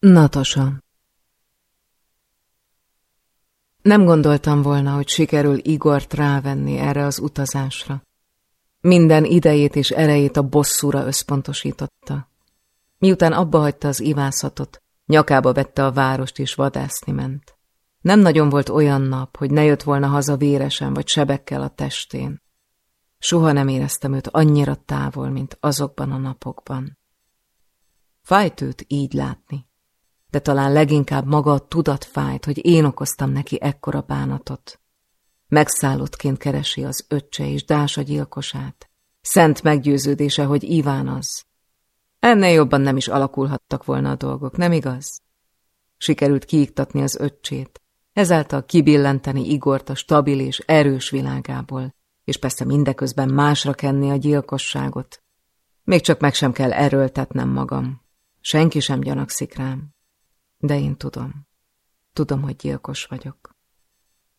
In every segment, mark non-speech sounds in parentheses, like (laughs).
Natasa Nem gondoltam volna, hogy sikerül Igort rávenni erre az utazásra. Minden idejét és erejét a bosszúra összpontosította. Miután abba hagyta az ivászatot, nyakába vette a várost és vadászni ment. Nem nagyon volt olyan nap, hogy ne jött volna haza véresen vagy sebekkel a testén. Soha nem éreztem őt annyira távol, mint azokban a napokban. Fájt őt így látni, de talán leginkább maga a tudat fájt, hogy én okoztam neki ekkora bánatot. Megszállottként keresi az öccse és Dása gyilkosát. Szent meggyőződése, hogy Iván az. Ennél jobban nem is alakulhattak volna a dolgok, nem igaz? Sikerült kiiktatni az öccsét, ezáltal kibillenteni Igort a stabil és erős világából, és persze mindeközben másra kenni a gyilkosságot. Még csak meg sem kell erőltetnem magam. Senki sem gyanakszik rám. De én tudom. Tudom, hogy gyilkos vagyok.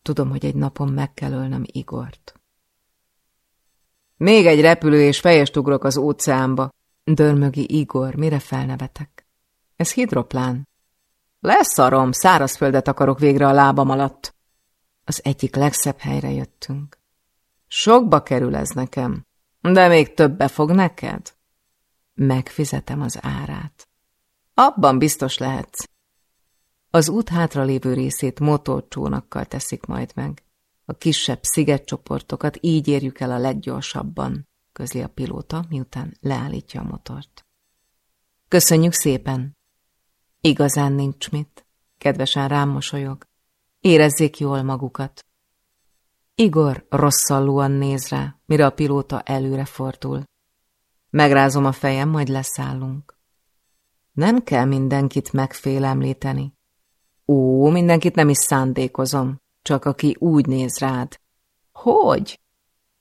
Tudom, hogy egy napon meg kell ölnöm Igort. Még egy repülő és fejest ugrok az óceánba. Dörmögi Igor, mire felnevetek? Ez hidroplán. Leszarom, szárazföldet akarok végre a lábam alatt. Az egyik legszebb helyre jöttünk. Sokba kerül ez nekem, de még többe fog neked. Megfizetem az árát. Abban biztos lehetsz. Az út hátralévő részét motorcsónakkal teszik majd meg. A kisebb szigetcsoportokat így érjük el a leggyorsabban, közli a pilóta, miután leállítja a motort. Köszönjük szépen! Igazán nincs mit. Kedvesen rám mosolyog. Érezzék jól magukat. Igor rosszallóan néz rá, mire a pilóta előre fordul. Megrázom a fejem, majd leszállunk. Nem kell mindenkit megfélemlíteni. Ó, mindenkit nem is szándékozom, csak aki úgy néz rád. Hogy?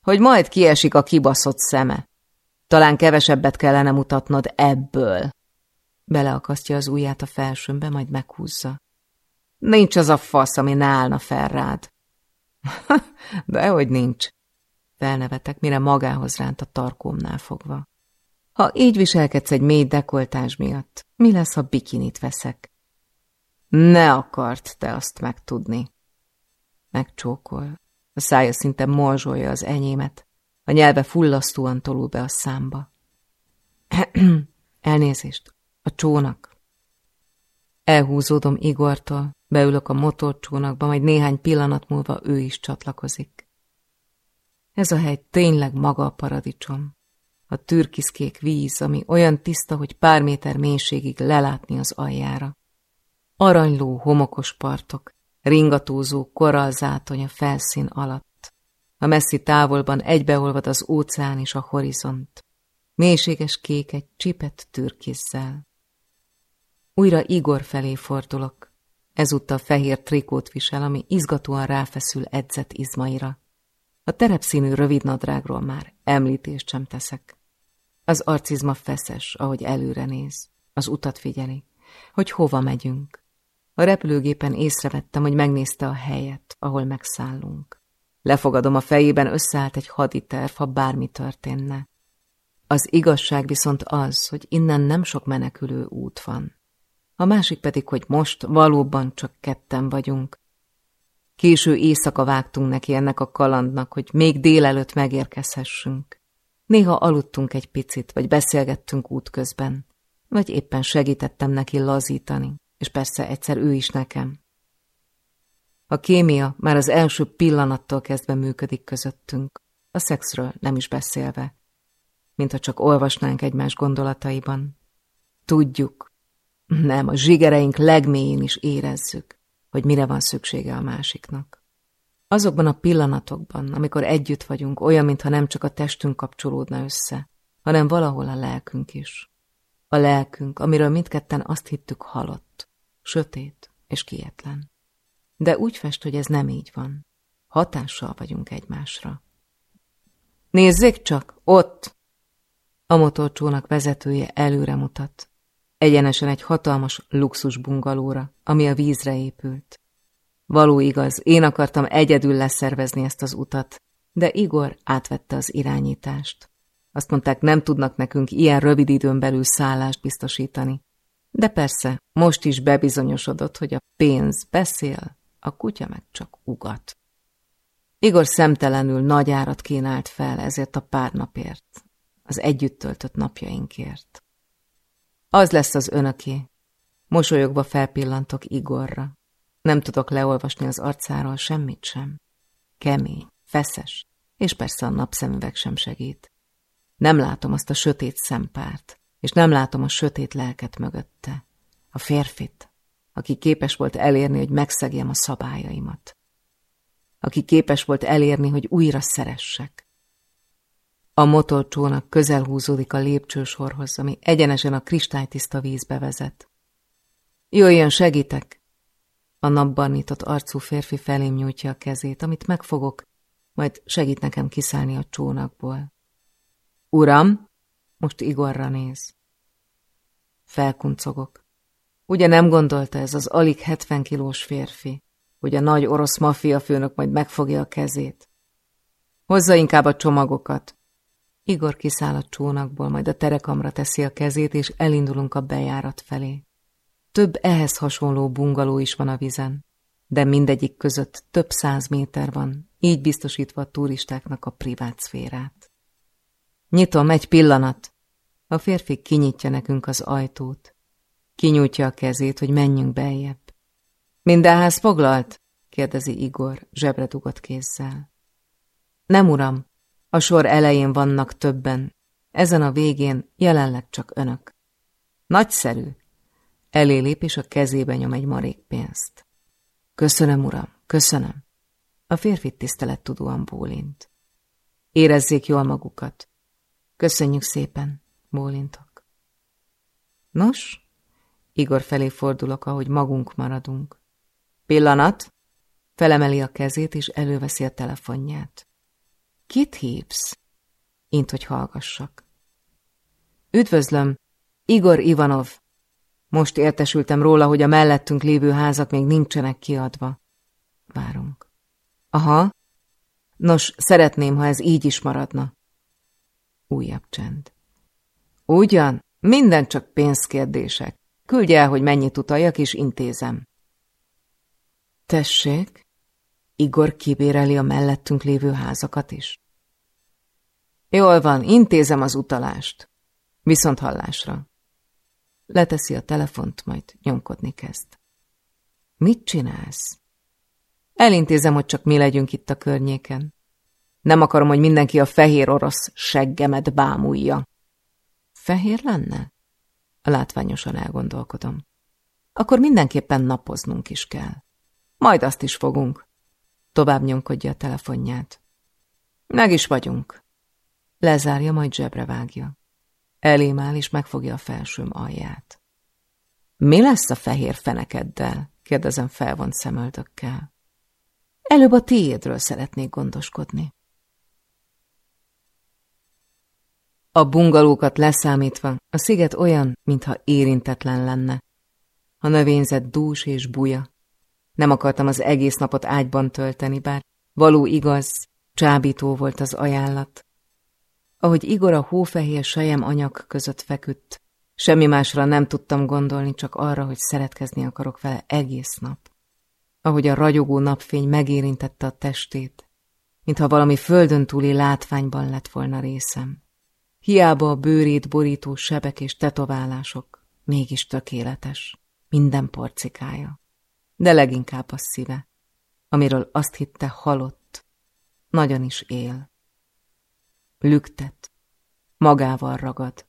Hogy majd kiesik a kibaszott szeme. Talán kevesebbet kellene mutatnod ebből. Beleakasztja az ujját a felsőmbe, majd meghúzza. Nincs az a fasz, ami ne állna fel rád. (laughs) Dehogy nincs. Felnevetek, mire magához ránt a tarkómnál fogva. Ha így viselkedsz egy mély dekoltás miatt, mi lesz, ha bikinit veszek? Ne akart te azt megtudni. Megcsókol. A szája szinte morzsolja az enyémet. A nyelve fullasztóan tolul be a számba. (clears throat) Elnézést. A csónak. Elhúzódom Igortól, beülök a motorcsónakba, majd néhány pillanat múlva ő is csatlakozik. Ez a hely tényleg maga a paradicsom. A türkiszkék víz, ami olyan tiszta, hogy pár méter mélységig lelátni az aljára. Aranyló, homokos partok, ringatózó korallzátony a felszín alatt. A messzi távolban egybeolvad az óceán és a horizont. Mélységes kék egy csipet türkizzel. Újra Igor felé fordulok. Ezúttal fehér trikót visel, ami izgatóan ráfeszül edzett izmaira. A terepszínű rövid nadrágról már említést sem teszek. Az arcizma feszes, ahogy előre néz. Az utat figyeli, hogy hova megyünk. A repülőgépen észrevettem, hogy megnézte a helyet, ahol megszállunk. Lefogadom a fejében, összeállt egy haditerv, ha bármi történne. Az igazság viszont az, hogy innen nem sok menekülő út van a másik pedig, hogy most valóban csak ketten vagyunk. Késő éjszaka vágtunk neki ennek a kalandnak, hogy még délelőtt megérkezhessünk. Néha aludtunk egy picit, vagy beszélgettünk útközben, vagy éppen segítettem neki lazítani, és persze egyszer ő is nekem. A kémia már az első pillanattól kezdve működik közöttünk, a szexről nem is beszélve, mintha csak olvasnánk egymás gondolataiban. Tudjuk, nem, a zsigereink legmélyén is érezzük, hogy mire van szüksége a másiknak. Azokban a pillanatokban, amikor együtt vagyunk, olyan, mintha nem csak a testünk kapcsolódna össze, hanem valahol a lelkünk is. A lelkünk, amiről mindketten azt hittük halott, sötét és kietlen. De úgy fest, hogy ez nem így van. Hatással vagyunk egymásra. Nézzék csak, ott! A motorcsónak vezetője előre mutat, egyenesen egy hatalmas luxus bungalóra, ami a vízre épült. Való igaz, én akartam egyedül leszervezni ezt az utat, de Igor átvette az irányítást. Azt mondták, nem tudnak nekünk ilyen rövid időn belül szállást biztosítani. De persze, most is bebizonyosodott, hogy a pénz beszél, a kutya meg csak ugat. Igor szemtelenül nagy árat kínált fel ezért a pár napért, az együtt töltött napjainkért. Az lesz az önöké. Mosolyogva felpillantok Igorra. Nem tudok leolvasni az arcáról semmit sem. Kemény, feszes, és persze a napszemüveg sem segít. Nem látom azt a sötét szempárt, és nem látom a sötét lelket mögötte. A férfit, aki képes volt elérni, hogy megszegjem a szabályaimat. Aki képes volt elérni, hogy újra szeressek. A motorcsónak közel húzódik a lépcsősorhoz, ami egyenesen a kristálytiszta vízbe vezet. Jöjjön, segítek! A napban nyitott arcú férfi felém nyújtja a kezét, amit megfogok, majd segít nekem kiszállni a csónakból. Uram, most Igorra néz. Felkuncogok. Ugye nem gondolta ez az alig 70 kilós férfi, hogy a nagy orosz maffia főnök majd megfogja a kezét? Hozza inkább a csomagokat. Igor kiszáll a csónakból, majd a terekamra teszi a kezét, és elindulunk a bejárat felé. Több ehhez hasonló bungaló is van a vizen, de mindegyik között több száz méter van, így biztosítva a turistáknak a privát szférát. Nyitom egy pillanat. A férfi kinyitja nekünk az ajtót. Kinyújtja a kezét, hogy menjünk beljebb. Mindenház foglalt? kérdezi Igor, zsebre dugott kézzel. Nem, uram, a sor elején vannak többen, ezen a végén jelenleg csak önök. Nagyszerű. Elé lép, és a kezébe nyom egy marék pénzt. Köszönöm, uram, köszönöm. A férfi tisztelettudóan bólint. Érezzék jól magukat. Köszönjük szépen, bólintok. Nos, Igor felé fordulok, ahogy magunk maradunk. Pillanat! Felemeli a kezét, és előveszi a telefonját. Kit hívsz? Int, hogy hallgassak. Üdvözlöm, Igor Ivanov. Most értesültem róla, hogy a mellettünk lévő házak még nincsenek kiadva. Várunk. Aha. Nos, szeretném, ha ez így is maradna. Újabb csend. Ugyan, minden csak pénzkérdések. Küldj el, hogy mennyit utaljak, és intézem. Tessék, Igor kibéreli a mellettünk lévő házakat is. Jól van, intézem az utalást. Viszont hallásra. Leteszi a telefont, majd nyomkodni kezd. Mit csinálsz? Elintézem, hogy csak mi legyünk itt a környéken. Nem akarom, hogy mindenki a fehér orosz seggemet bámulja. Fehér lenne? Látványosan elgondolkodom. Akkor mindenképpen napoznunk is kell. Majd azt is fogunk. Tovább nyomkodja a telefonját. Meg is vagyunk. Lezárja, majd zsebre vágja. Elém áll, és megfogja a felsőm alját. Mi lesz a fehér fenekeddel? kérdezem felvont szemöldökkel. Előbb a tiédről szeretnék gondoskodni. A bungalókat leszámítva, a sziget olyan, mintha érintetlen lenne. A növényzet dús és buja. Nem akartam az egész napot ágyban tölteni, bár való igaz, csábító volt az ajánlat. Ahogy Igor a hófehér sejem anyag között feküdt, semmi másra nem tudtam gondolni, csak arra, hogy szeretkezni akarok vele egész nap. Ahogy a ragyogó napfény megérintette a testét, mintha valami földön túli látványban lett volna részem. Hiába a bőrét borító sebek és tetoválások, mégis tökéletes, minden porcikája. De leginkább a szíve, amiről azt hitte halott, nagyon is él. Lüktet, magával ragad.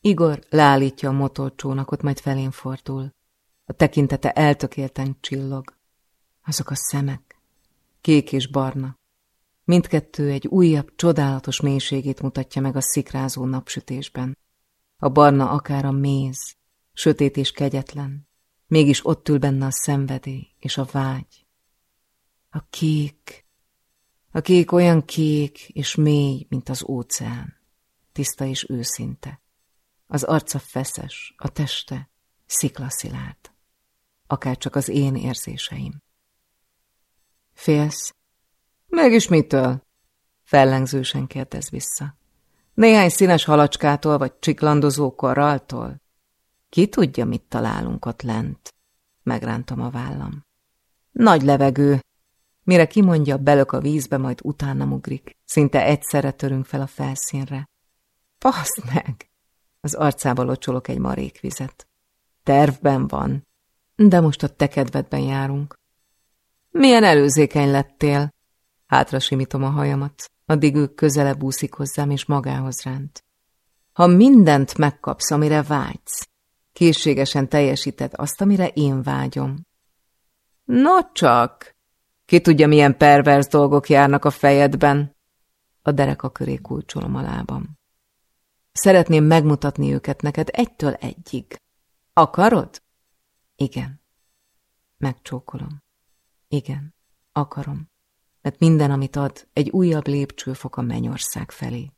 Igor leállítja a motorcsónakot, majd felén fordul. A tekintete eltökélten csillog. Azok a szemek, kék és barna, Mindkettő egy újabb, csodálatos mélységét mutatja meg a szikrázó napsütésben. A barna akár a méz, sötét és kegyetlen, mégis ott ül benne a szenvedély és a vágy. A kék, a kék olyan kék és mély, mint az óceán, tiszta és őszinte. Az arca feszes, a teste sziklaszilárd, akár csak az én érzéseim. Félsz, Mégis mitől? Fellengzősen kérdez vissza. Néhány színes halacskától vagy csiklandozó korraltól? Ki tudja, mit találunk ott lent? Megrántam a vállam. Nagy levegő. Mire kimondja, belök a vízbe, majd utána ugrik. Szinte egyszerre törünk fel a felszínre. Paszt meg! Az arcába locsolok egy marékvizet. Tervben van, de most a te kedvedben járunk. Milyen előzékeny lettél? Hátra simítom a hajamat, addig ő közelebb úszik hozzám, és magához ránt. Ha mindent megkapsz, amire vágysz, készségesen teljesíted azt, amire én vágyom. No csak! Ki tudja, milyen pervers dolgok járnak a fejedben? A dereka köré kulcsolom a lábam. Szeretném megmutatni őket neked egytől egyig. Akarod? Igen. Megcsókolom. Igen, akarom. Mert minden, amit ad, egy újabb lépcsőfok a mennyország felé.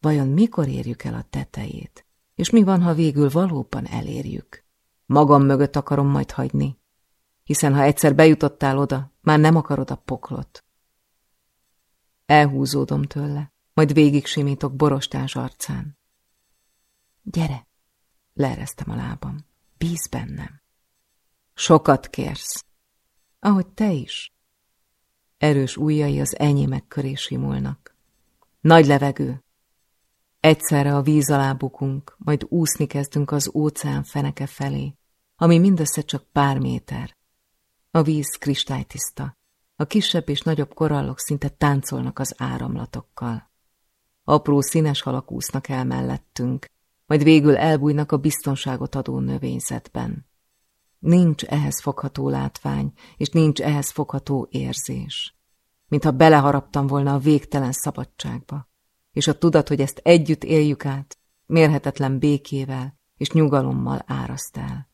Vajon mikor érjük el a tetejét? És mi van, ha végül valóban elérjük? Magam mögött akarom majd hagyni, hiszen ha egyszer bejutottál oda, már nem akarod a poklot. Elhúzódom tőle, majd végig simítok borostás arcán. Gyere, leeresztem a lábam, bíz bennem. Sokat kérsz, ahogy te is. Erős ujjai az enyémek köré simulnak. Nagy levegő, Egyszerre a víz alá bukunk, majd úszni kezdünk az óceán feneke felé, ami mindössze csak pár méter. A víz kristálytiszta. A kisebb és nagyobb korallok szinte táncolnak az áramlatokkal. Apró színes halak úsznak el mellettünk, majd végül elbújnak a biztonságot adó növényzetben. Nincs ehhez fogható látvány, és nincs ehhez fogható érzés. Mintha beleharaptam volna a végtelen szabadságba és a tudat, hogy ezt együtt éljük át, mérhetetlen békével és nyugalommal áraszt el.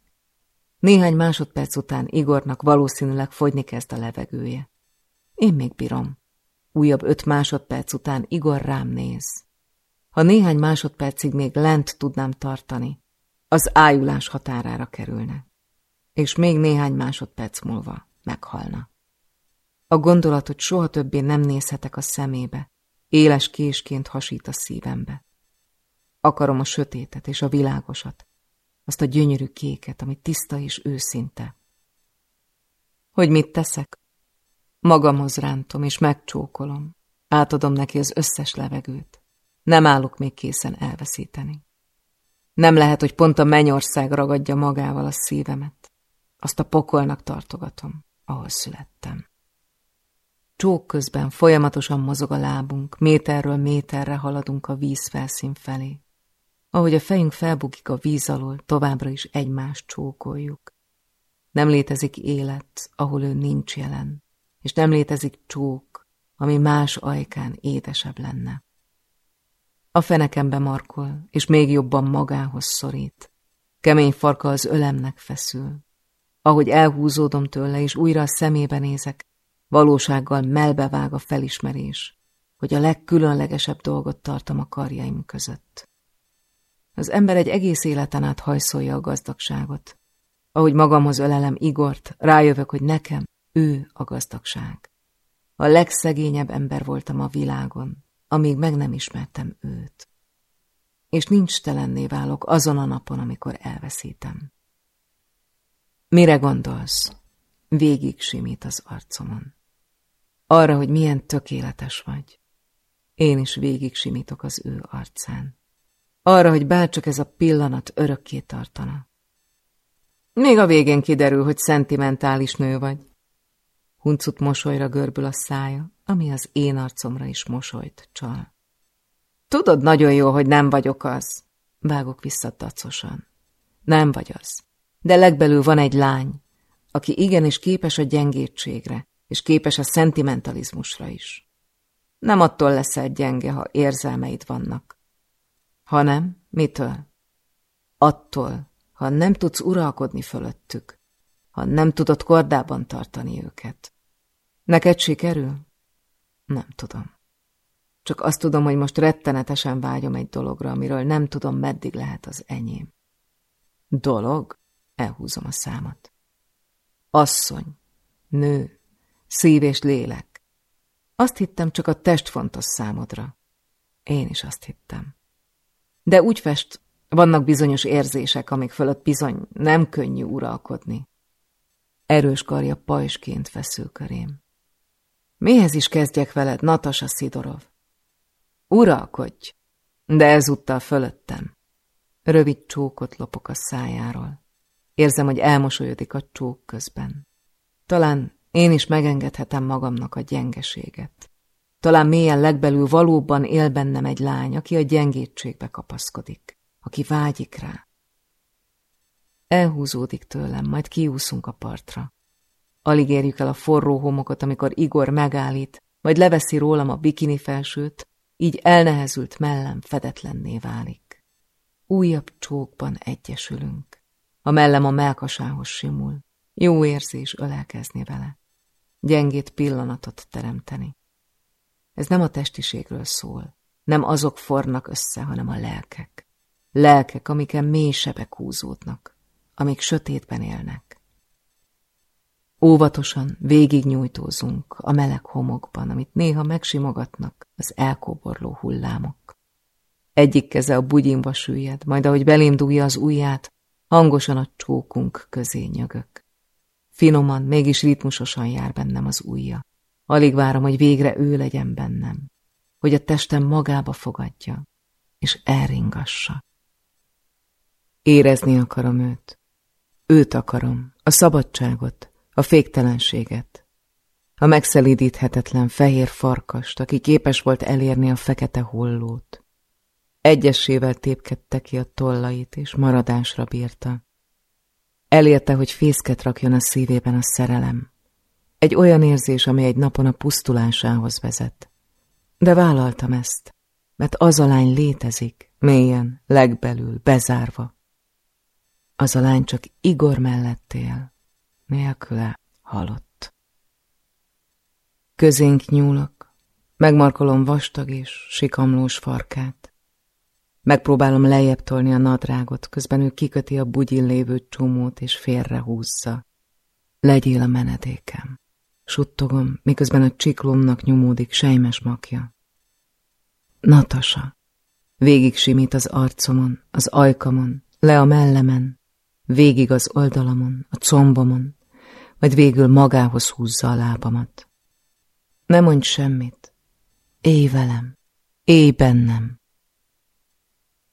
Néhány másodperc után Igornak valószínűleg fogyni kezd a levegője. Én még bírom. Újabb öt másodperc után Igor rám néz. Ha néhány másodpercig még lent tudnám tartani, az ájulás határára kerülne. És még néhány másodperc múlva meghalna. A gondolat, hogy soha többé nem nézhetek a szemébe, Éles késként hasít a szívembe. Akarom a sötétet és a világosat, azt a gyönyörű kéket, ami tiszta és őszinte. Hogy mit teszek? Magamhoz rántom és megcsókolom. Átadom neki az összes levegőt. Nem állok még készen elveszíteni. Nem lehet, hogy pont a mennyország ragadja magával a szívemet. Azt a pokolnak tartogatom, ahol születtem. Csók közben folyamatosan mozog a lábunk, méterről méterre haladunk a víz felszín felé. Ahogy a fejünk felbukik a víz alól, továbbra is egymást csókoljuk. Nem létezik élet, ahol ő nincs jelen, és nem létezik csók, ami más ajkán édesebb lenne. A fenekembe markol, és még jobban magához szorít. Kemény farka az ölemnek feszül. Ahogy elhúzódom tőle, és újra a szemébe nézek, Valósággal melbevág a felismerés, hogy a legkülönlegesebb dolgot tartom a karjaim között. Az ember egy egész életen át hajszolja a gazdagságot. Ahogy magamhoz ölelem Igort, rájövök, hogy nekem ő a gazdagság. A legszegényebb ember voltam a világon, amíg meg nem ismertem őt. És nincs telenné válok azon a napon, amikor elveszítem. Mire gondolsz? Végig simít az arcomon. Arra, hogy milyen tökéletes vagy. Én is végig simítok az ő arcán. Arra, hogy bárcsak ez a pillanat örökké tartana. Még a végén kiderül, hogy szentimentális nő vagy. Huncut mosolyra görbül a szája, ami az én arcomra is mosolyt csal. Tudod nagyon jó, hogy nem vagyok az. Vágok vissza dacosan. Nem vagy az. De legbelül van egy lány, aki igenis képes a gyengétségre, és képes a szentimentalizmusra is. Nem attól leszel gyenge, ha érzelmeid vannak, hanem mitől? Attól, ha nem tudsz uralkodni fölöttük, ha nem tudod kordában tartani őket. Neked sikerül? Nem tudom. Csak azt tudom, hogy most rettenetesen vágyom egy dologra, amiről nem tudom, meddig lehet az enyém. Dolog? Elhúzom a számat. Asszony, nő, szív és lélek. Azt hittem, csak a test fontos számodra. Én is azt hittem. De úgy fest, Vannak bizonyos érzések, amik fölött bizony nem könnyű uralkodni. Erős karja pajsként feszül körém. Mihez is kezdjek veled, Natasa Szidorov? Uralkodj, de ezúttal fölöttem. Rövid csókot lopok a szájáról. Érzem, hogy elmosolyodik a csók közben. Talán én is megengedhetem magamnak a gyengeséget. Talán mélyen legbelül valóban él bennem egy lány, aki a gyengétségbe kapaszkodik, aki vágyik rá. Elhúzódik tőlem, majd kiúszunk a partra. Alig érjük el a forró homokot, amikor Igor megállít, majd leveszi rólam a bikini felsőt, így elnehezült mellem fedetlenné válik. Újabb csókban egyesülünk. A mellem a melkasához simul. Jó érzés ölelkezni vele. Gyengét pillanatot teremteni. Ez nem a testiségről szól. Nem azok fornak össze, hanem a lelkek. Lelkek, amiken mély sebek húzódnak, amik sötétben élnek. Óvatosan végignyújtózunk a meleg homokban, amit néha megsimogatnak az elkoborló hullámok. Egyik keze a bugyinba süllyed, majd ahogy belém dugja az ujját, hangosan a csókunk közé nyögök. Finoman, mégis ritmusosan jár bennem az ujja. Alig várom, hogy végre ő legyen bennem, hogy a testem magába fogadja, és elringassa. Érezni akarom őt. Őt akarom, a szabadságot, a féktelenséget. A megszelídíthetetlen fehér farkast, aki képes volt elérni a fekete hollót. Egyesével tépkedte ki a tollait, és maradásra bírta. Elérte, hogy fészket rakjon a szívében a szerelem. Egy olyan érzés, ami egy napon a pusztulásához vezet. De vállaltam ezt, mert az a lány létezik, mélyen, legbelül, bezárva. Az a lány csak Igor mellett él, nélküle halott. Közénk nyúlok, megmarkolom vastag és sikamlós farkát. Megpróbálom lejjebb tolni a nadrágot, közben ő kiköti a bugyin lévő csomót és félrehúzza. Legyél a menedékem. Suttogom, miközben a csiklomnak nyomódik sejmes makja. Natasa. Végig simít az arcomon, az ajkamon, le a mellemen, végig az oldalamon, a combomon, majd végül magához húzza a lábamat. Ne mondj semmit. Élj velem. Élj bennem.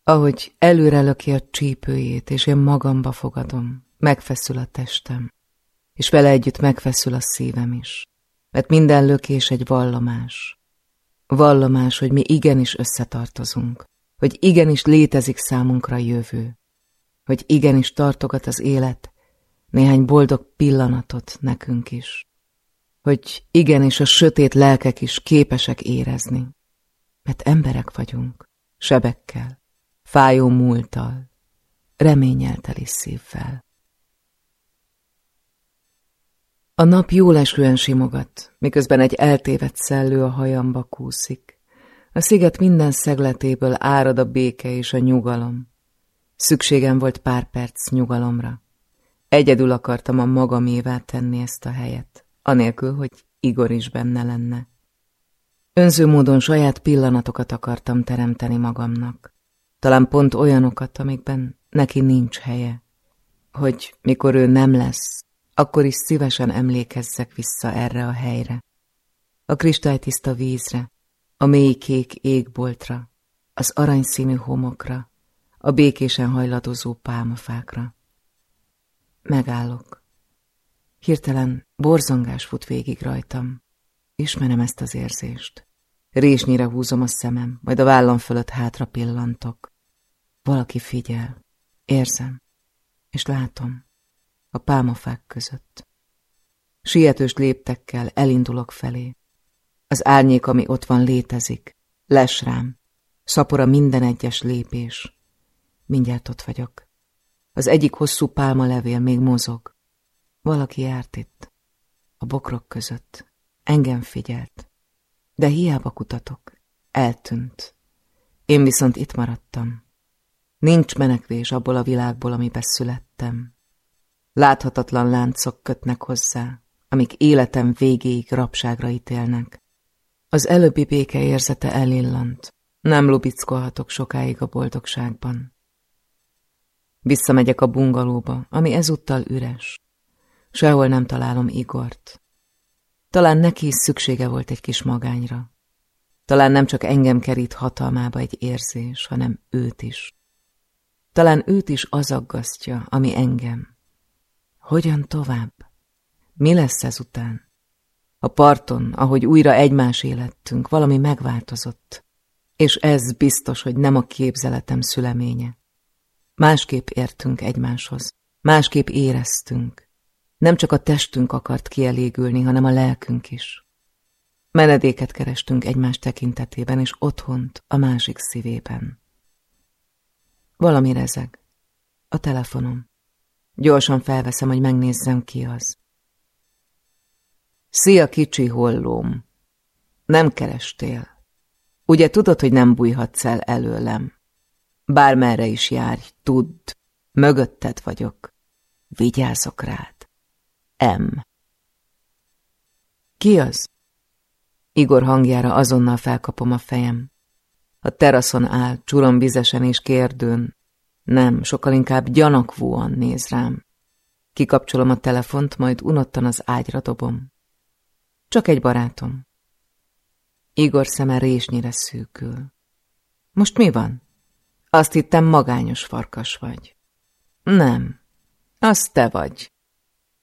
Ahogy előre löki a csípőjét, és én magamba fogadom, megfeszül a testem, és vele együtt megfeszül a szívem is, mert minden lökés egy vallomás. Vallomás, hogy mi igenis összetartozunk, hogy igenis létezik számunkra jövő, hogy igenis tartogat az élet néhány boldog pillanatot nekünk is, hogy igenis a sötét lelkek is képesek érezni, mert emberek vagyunk, sebekkel, fájó múltal, reményelteli szívvel. A nap jól esően simogat, miközben egy eltévedt szellő a hajamba kúszik. A sziget minden szegletéből árad a béke és a nyugalom. Szükségem volt pár perc nyugalomra. Egyedül akartam a magamévá tenni ezt a helyet, anélkül, hogy Igor is benne lenne. Önző módon saját pillanatokat akartam teremteni magamnak. Talán pont olyanokat, amikben neki nincs helye. Hogy mikor ő nem lesz, akkor is szívesen emlékezzek vissza erre a helyre. A kristálytiszta vízre, a mély kék égboltra, az aranyszínű homokra, a békésen hajladozó pálmafákra. Megállok. Hirtelen borzongás fut végig rajtam. Ismerem ezt az érzést. Résnyire húzom a szemem, majd a vállam fölött hátra pillantok. Valaki figyel. Érzem. És látom. A pálmafák között. Sietős léptekkel elindulok felé. Az árnyék, ami ott van, létezik. Les rám. Szapora minden egyes lépés. Mindjárt ott vagyok. Az egyik hosszú pálmalevél még mozog. Valaki járt itt. A bokrok között. Engem figyelt. De hiába kutatok. Eltűnt. Én viszont itt maradtam. Nincs menekvés abból a világból, amiben születtem. Láthatatlan láncok kötnek hozzá, amik életem végéig rabságra ítélnek. Az előbbi béke érzete elillant. Nem lubickolhatok sokáig a boldogságban. Visszamegyek a bungalóba, ami ezúttal üres. Sehol nem találom Igort. Talán neki is szüksége volt egy kis magányra. Talán nem csak engem kerít hatalmába egy érzés, hanem őt is. Talán őt is az aggasztja, ami engem. Hogyan tovább? Mi lesz ezután? A parton, ahogy újra egymás élettünk, valami megváltozott. És ez biztos, hogy nem a képzeletem szüleménye. Másképp értünk egymáshoz, másképp éreztünk. Nem csak a testünk akart kielégülni, hanem a lelkünk is. Menedéket kerestünk egymás tekintetében, és otthont a másik szívében. Valami rezeg. A telefonom. Gyorsan felveszem, hogy megnézzem, ki az. Szia, kicsi hollóm! Nem kerestél. Ugye tudod, hogy nem bújhatsz el előlem? Bármerre is járj, tudd, mögötted vagyok. Vigyázok rád. M. Ki az? Igor hangjára azonnal felkapom a fejem. A teraszon áll, vizesen és kérdőn. Nem, sokkal inkább gyanakvóan néz rám. Kikapcsolom a telefont, majd unottan az ágyra dobom. Csak egy barátom. Igor szeme résnyire szűkül. Most mi van? Azt hittem magányos farkas vagy. Nem, az te vagy.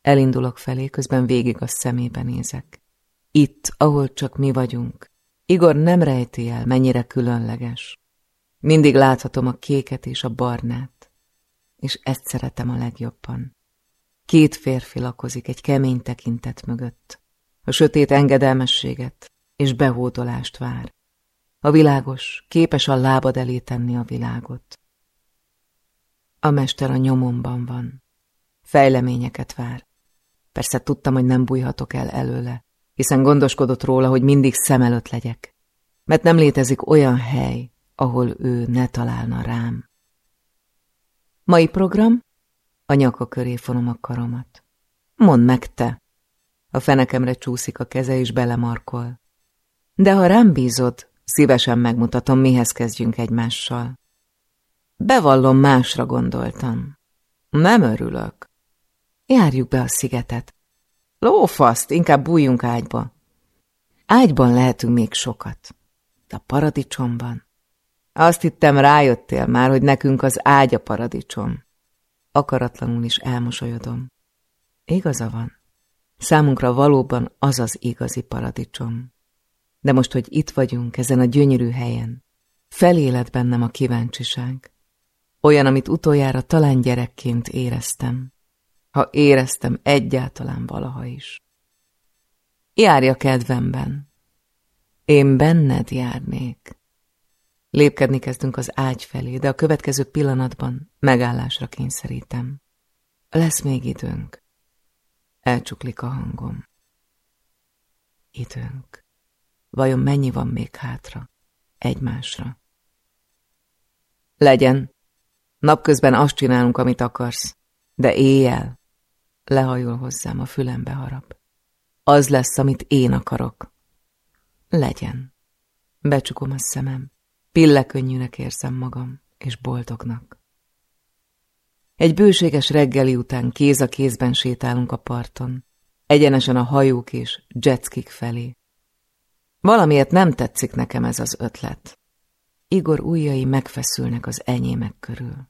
Elindulok felé, közben végig a szemébe nézek. Itt, ahol csak mi vagyunk. Igor nem rejti el, mennyire különleges. Mindig láthatom a kéket és a barnát, és ezt szeretem a legjobban. Két férfi lakozik egy kemény tekintet mögött. A sötét engedelmességet és behódolást vár. A világos, képes a lábad elé tenni a világot. A mester a nyomomban van. Fejleményeket vár. Persze tudtam, hogy nem bújhatok el előle, hiszen gondoskodott róla, hogy mindig szem előtt legyek. Mert nem létezik olyan hely, ahol ő ne találna rám. Mai program? A nyaka köré fonom a karomat. Mondd meg te. A fenekemre csúszik a keze és belemarkol. De ha rám bízod, szívesen megmutatom, mihez kezdjünk egymással. Bevallom, másra gondoltam. Nem örülök. Járjuk be a szigetet. Lófaszt, inkább bújjunk ágyba. Ágyban lehetünk még sokat. De a paradicsomban. Azt hittem, rájöttél már, hogy nekünk az ágy a paradicsom. Akaratlanul is elmosolyodom. Igaza van. Számunkra valóban az az igazi paradicsom. De most, hogy itt vagyunk, ezen a gyönyörű helyen, feléled bennem a kíváncsiság. Olyan, amit utoljára talán gyerekként éreztem. Ha éreztem egyáltalán valaha is. Járj a kedvemben. Én benned járnék. Lépkedni kezdünk az ágy felé, de a következő pillanatban megállásra kényszerítem. Lesz még időnk. Elcsuklik a hangom. Időnk. Vajon mennyi van még hátra? Egymásra. Legyen. Napközben azt csinálunk, amit akarsz. De éjjel. Lehajol hozzám, a fülembe harap. Az lesz, amit én akarok. Legyen. Becsukom a szemem. Pillekönnyűnek érzem magam, és boldognak. Egy bőséges reggeli után kéz a kézben sétálunk a parton, egyenesen a hajók és jetskik felé. Valamiért nem tetszik nekem ez az ötlet. Igor ujjai megfeszülnek az enyémek körül.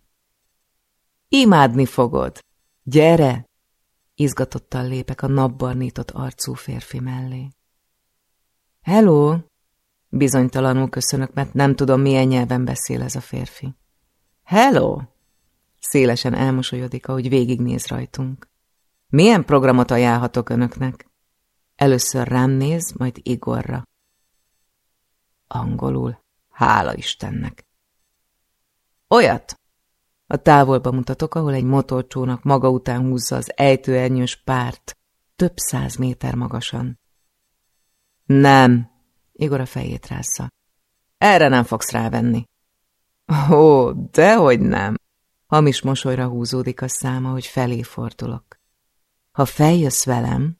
Imádni fogod! Gyere! Izgatottan lépek a napbarnított arcú férfi mellé. Hello! Bizonytalanul köszönök, mert nem tudom, milyen nyelven beszél ez a férfi. Hello! Szélesen elmosolyodik, ahogy végignéz rajtunk. Milyen programot ajánlhatok önöknek? Először rám néz, majd Igorra. Angolul. Hála Istennek. Olyat! A távolba mutatok, ahol egy motorcsónak maga után húzza az ejtőernyős párt, több száz méter magasan. Nem, Igor a fejét rázza. Erre nem fogsz rávenni. Ó, dehogy nem. Hamis mosolyra húzódik a száma, hogy felé fordulok. Ha feljössz velem,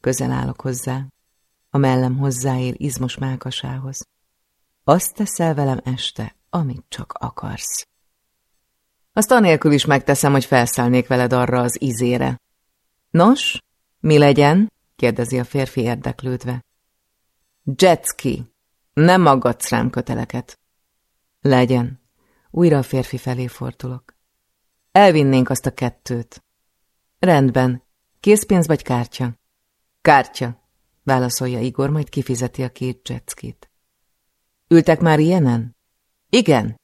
közel állok hozzá, a mellem hozzáér izmos mákasához. Azt teszel velem este, amit csak akarsz. Azt anélkül is megteszem, hogy felszállnék veled arra az izére. Nos, mi legyen? kérdezi a férfi érdeklődve. Jetski, nem aggatsz rám köteleket. Legyen. Újra a férfi felé fordulok. Elvinnénk azt a kettőt. Rendben. Készpénz vagy kártya? Kártya, válaszolja Igor, majd kifizeti a két jetskit. Ültek már ilyenen? Igen.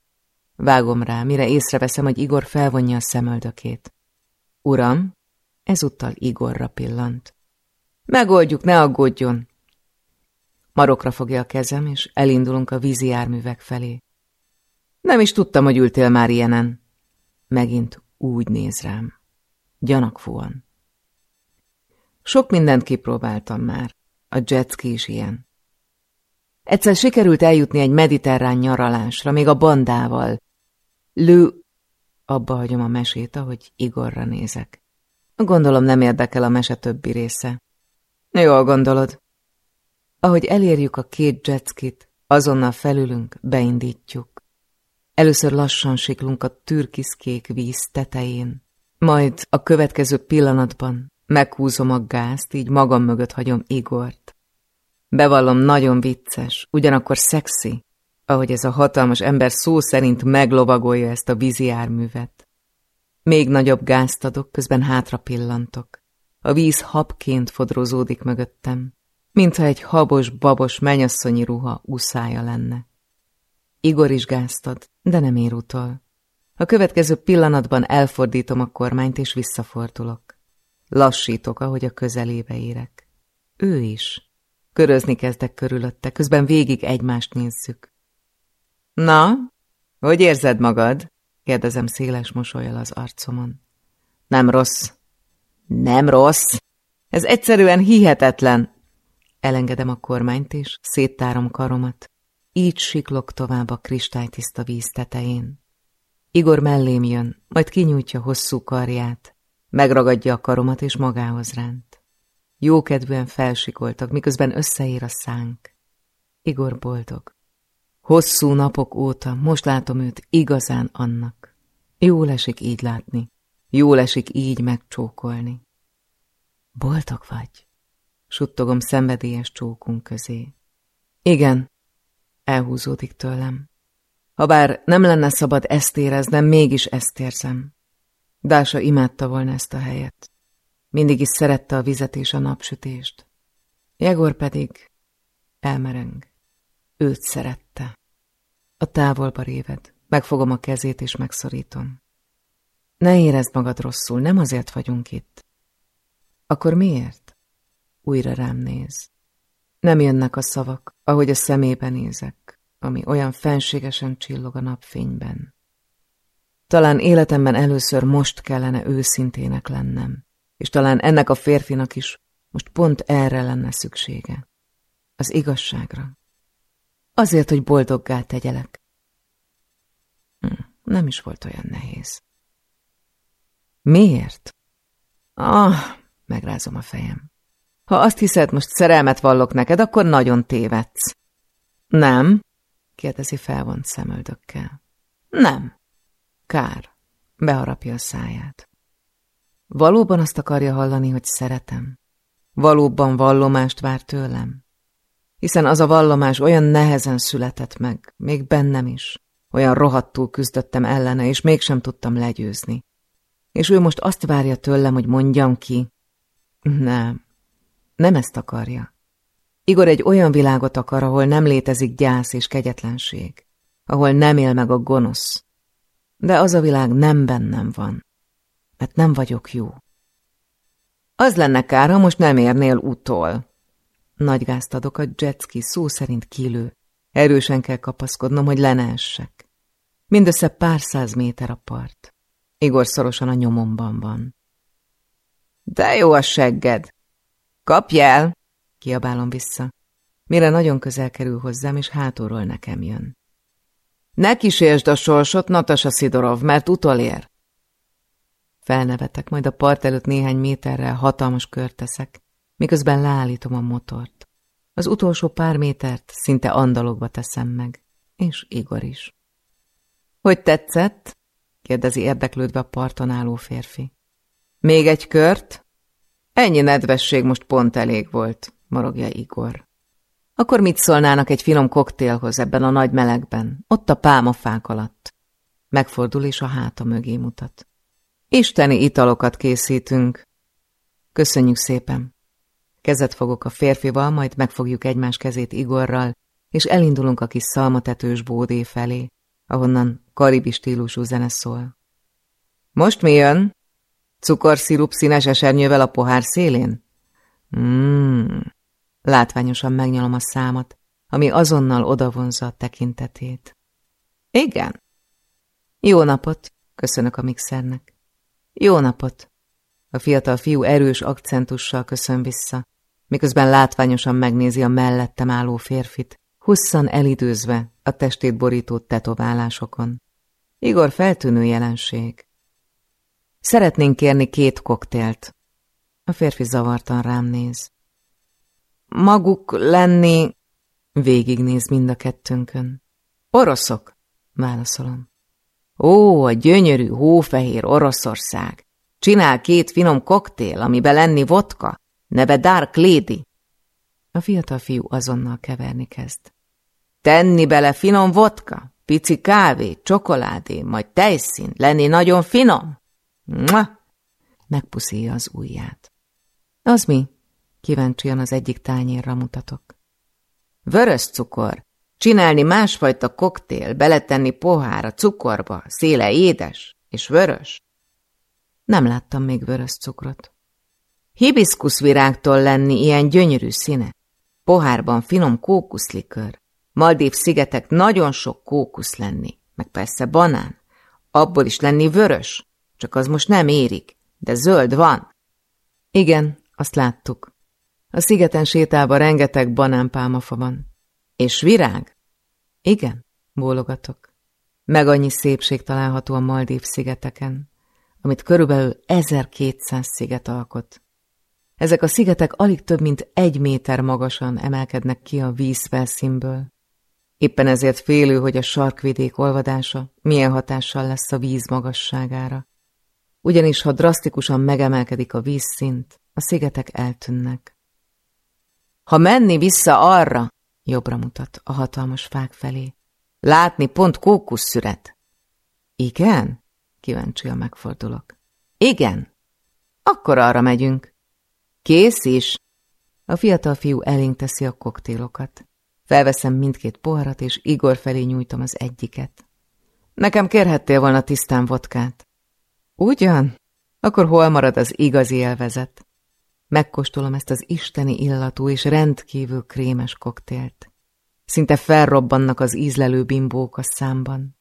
Vágom rá, mire észreveszem, hogy Igor felvonja a szemöldökét. Uram, ezúttal Igorra pillant. Megoldjuk, ne aggódjon. Marokra fogja a kezem, és elindulunk a vízi járművek felé. Nem is tudtam, hogy ültél már ilyenen. Megint úgy néz rám. Gyanakvóan. Sok mindent kipróbáltam már. A jetski is ilyen. Egyszer sikerült eljutni egy mediterrán nyaralásra, még a bandával. Lő... Abba hagyom a mesét, ahogy Igorra nézek. Gondolom nem érdekel a mese többi része. Jól gondolod. Ahogy elérjük a két jetskit, azonnal felülünk, beindítjuk. Először lassan siklunk a türkiszkék víz tetején, majd a következő pillanatban meghúzom a gázt, így magam mögött hagyom Igort. Bevallom, nagyon vicces, ugyanakkor szexi, ahogy ez a hatalmas ember szó szerint meglovagolja ezt a vízi járművet. Még nagyobb gázt adok, közben hátra pillantok. A víz habként fodrozódik mögöttem, mintha egy habos-babos menyasszonyi ruha uszája lenne. Igor is gázt ad, de nem ér utol. A következő pillanatban elfordítom a kormányt, és visszafordulok. Lassítok, ahogy a közelébe érek. Ő is. Körözni kezdek körülötte, közben végig egymást nézzük. Na, hogy érzed magad? kérdezem széles mosolyal az arcomon. Nem rossz. Nem rossz. Ez egyszerűen hihetetlen. Elengedem a kormányt, és széttárom karomat. Így siklok tovább a kristálytiszta víz tetején. Igor mellém jön, majd kinyújtja hosszú karját. Megragadja a karomat, és magához ránt. Jókedvűen felsikoltak, miközben összeér a szánk. Igor boldog. Hosszú napok óta most látom őt igazán annak. Jól esik így látni, jól esik így megcsókolni. Boldog vagy? Suttogom szenvedélyes csókunk közé. Igen, elhúzódik tőlem. Habár nem lenne szabad ezt éreznem, mégis ezt érzem. Dása imádta volna ezt a helyet. Mindig is szerette a vizet és a napsütést. Jegor pedig elmereng. Őt szerette. A távolba réved. Megfogom a kezét és megszorítom. Ne érezd magad rosszul, nem azért vagyunk itt. Akkor miért? Újra rám néz. Nem jönnek a szavak, ahogy a szemébe nézek, ami olyan fenségesen csillog a napfényben. Talán életemben először most kellene őszintének lennem, és talán ennek a férfinak is most pont erre lenne szüksége. Az igazságra. Azért, hogy boldoggá tegyelek. Hm, nem is volt olyan nehéz. Miért? Ah, megrázom a fejem. Ha azt hiszed, most szerelmet vallok neked, akkor nagyon tévedsz. Nem? kérdezi felvont szemöldökkel. Nem. Kár. Beharapja a száját. Valóban azt akarja hallani, hogy szeretem? Valóban vallomást vár tőlem? Hiszen az a vallomás olyan nehezen született meg, még bennem is. Olyan rohadtul küzdöttem ellene, és mégsem tudtam legyőzni. És ő most azt várja tőlem, hogy mondjam ki. Nem, nem ezt akarja. Igor egy olyan világot akar, ahol nem létezik gyász és kegyetlenség, ahol nem él meg a gonosz, de az a világ nem bennem van, mert nem vagyok jó. Az lenne kár, ha most nem érnél utol. Nagy gázt adok a jetski szó szerint kilő. Erősen kell kapaszkodnom, hogy le ne essek. Mindössze pár száz méter a part. Igor szorosan a nyomomban van. De jó a segged! Kapj el! Kiabálom vissza. Mire nagyon közel kerül hozzám, és hátulról nekem jön. Ne kísérsd a sorsot, Natasa Szidorov, mert utolér. Felnevetek, majd a part előtt néhány méterrel hatalmas kört teszek, miközben leállítom a motort. Az utolsó pár métert szinte andalogba teszem meg, és Igor is. Hogy tetszett? kérdezi érdeklődve a parton álló férfi. Még egy kört? Ennyi nedvesség most pont elég volt, morogja Igor. Akkor mit szólnának egy finom koktélhoz ebben a nagy melegben, ott a pálmafák alatt? Megfordul és a háta mögé mutat. Isteni italokat készítünk. Köszönjük szépen. Kezet fogok a férfival, majd megfogjuk egymás kezét Igorral, és elindulunk a kis szalmatetős bódé felé, ahonnan karibi stílusú zene szól. Most mi jön? Cukorszirup színes esernyővel a pohár szélén? Mmm. Látványosan megnyalom a számat, ami azonnal odavonza a tekintetét. Igen. Jó napot, köszönök a mixernek. Jó napot. A fiatal fiú erős akcentussal köszön vissza, miközben látványosan megnézi a mellettem álló férfit, husszan elidőzve a testét borító tetoválásokon. Igor feltűnő jelenség. Szeretnénk kérni két koktélt. A férfi zavartan rám néz. Maguk lenni... Végignéz mind a kettőnkön. Oroszok, válaszolom. Ó, a gyönyörű, hófehér Oroszország. Csinál két finom koktél, amiben lenni vodka. Neve Dark Lady. A fiatal fiú azonnal keverni kezd. Tenni bele finom vodka, pici kávé, csokoládé, majd tejszín, lenni nagyon finom. Mua! Megpuszíja az ujját. Az mi? Kíváncsian az egyik tányérra mutatok. Vörös cukor. Csinálni másfajta koktél, beletenni pohára, cukorba, széle édes és vörös. Nem láttam még vörös cukrot. Hibiszkuszvirágtól lenni ilyen gyönyörű színe. Pohárban finom kókuszlikör. Maldív szigetek nagyon sok kókusz lenni, meg persze banán. Abból is lenni vörös, csak az most nem érik, de zöld van. Igen, azt láttuk. A szigeten sétálva rengeteg banánpálmafa van. És virág? Igen, bólogatok. Meg annyi szépség található a Maldív szigeteken, amit körülbelül 1200 sziget alkot. Ezek a szigetek alig több mint egy méter magasan emelkednek ki a vízfelszínből. Éppen ezért félő, hogy a sarkvidék olvadása milyen hatással lesz a víz magasságára. Ugyanis, ha drasztikusan megemelkedik a vízszint, a szigetek eltűnnek. Ha menni vissza arra, jobbra mutat a hatalmas fák felé, látni pont kókuszszüret. Igen? Kíváncsi a megfordulok. Igen. Akkor arra megyünk. Kész is. A fiatal fiú elénk teszi a koktélokat. Felveszem mindkét poharat, és Igor felé nyújtom az egyiket. Nekem kérhettél volna tisztán vodkát. Ugyan? Akkor hol marad az igazi élvezet? Megkóstolom ezt az isteni illatú és rendkívül krémes koktélt. Szinte felrobbannak az ízlelő bimbók a számban.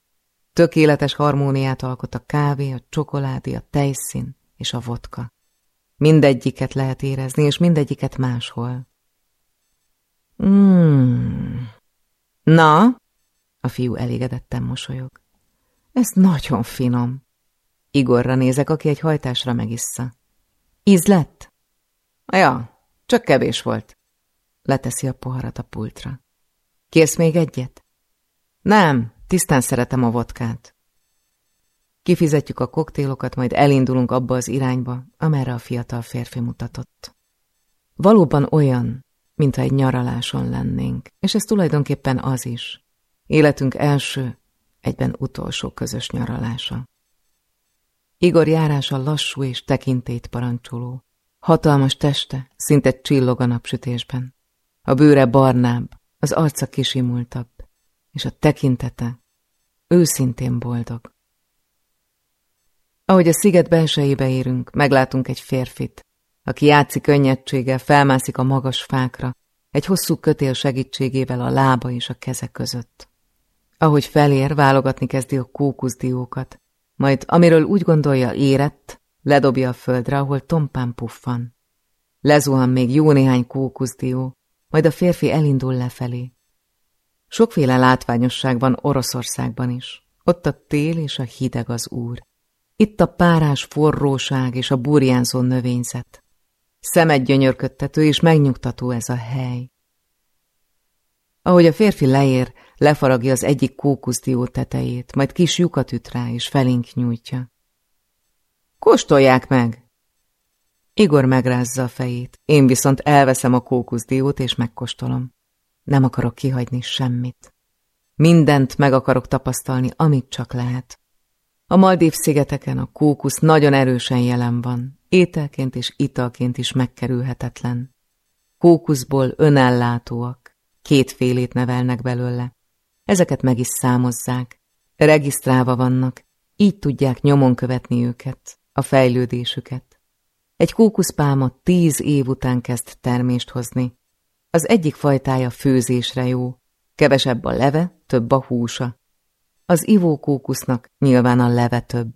Tökéletes harmóniát alkot a kávé, a csokoládé, a tejszín és a vodka. Mindegyiket lehet érezni, és mindegyiket máshol. Mm. Na? A fiú elégedetten mosolyog. Ez nagyon finom. Igorra nézek, aki egy hajtásra megissza. Íz lett? Ja, csak kevés volt. Leteszi a poharat a pultra. Kérsz még egyet? Nem, tisztán szeretem a vodkát. Kifizetjük a koktélokat, majd elindulunk abba az irányba, amerre a fiatal férfi mutatott. Valóban olyan, mintha egy nyaraláson lennénk, és ez tulajdonképpen az is. Életünk első, egyben utolsó közös nyaralása. Igor járása lassú és tekintét parancsoló. Hatalmas teste, szinte csillog a napsütésben. A bőre barnább, az arca kisimultabb, és a tekintete őszintén boldog. Ahogy a sziget belsejébe érünk, meglátunk egy férfit, aki játszik könnyedséggel, felmászik a magas fákra, egy hosszú kötél segítségével a lába és a keze között. Ahogy felér, válogatni kezdi a kókuszdiókat, majd amiről úgy gondolja érett, ledobja a földre, ahol tompán puffan. Lezuhan még jó néhány kókuszdió, majd a férfi elindul lefelé. Sokféle látványosság van Oroszországban is. Ott a tél és a hideg az úr. Itt a párás forróság és a burjánzó növényzet. Szemed gyönyörködtető és megnyugtató ez a hely. Ahogy a férfi leér, lefaragja az egyik kókuszdió tetejét, majd kis lyukat üt rá, és felénk nyújtja. Kóstolják meg! Igor megrázza a fejét, én viszont elveszem a kókuszdiót, és megkóstolom. Nem akarok kihagyni semmit. Mindent meg akarok tapasztalni, amit csak lehet. A Maldív szigeteken a kókusz nagyon erősen jelen van, ételként és italként is megkerülhetetlen. Kókuszból önellátóak, kétfélét nevelnek belőle. Ezeket meg is számozzák, regisztrálva vannak, így tudják nyomon követni őket, a fejlődésüket. Egy kókuszpálma tíz év után kezd termést hozni. Az egyik fajtája főzésre jó, kevesebb a leve, több a húsa. Az ivókókusznak nyilván a leve több.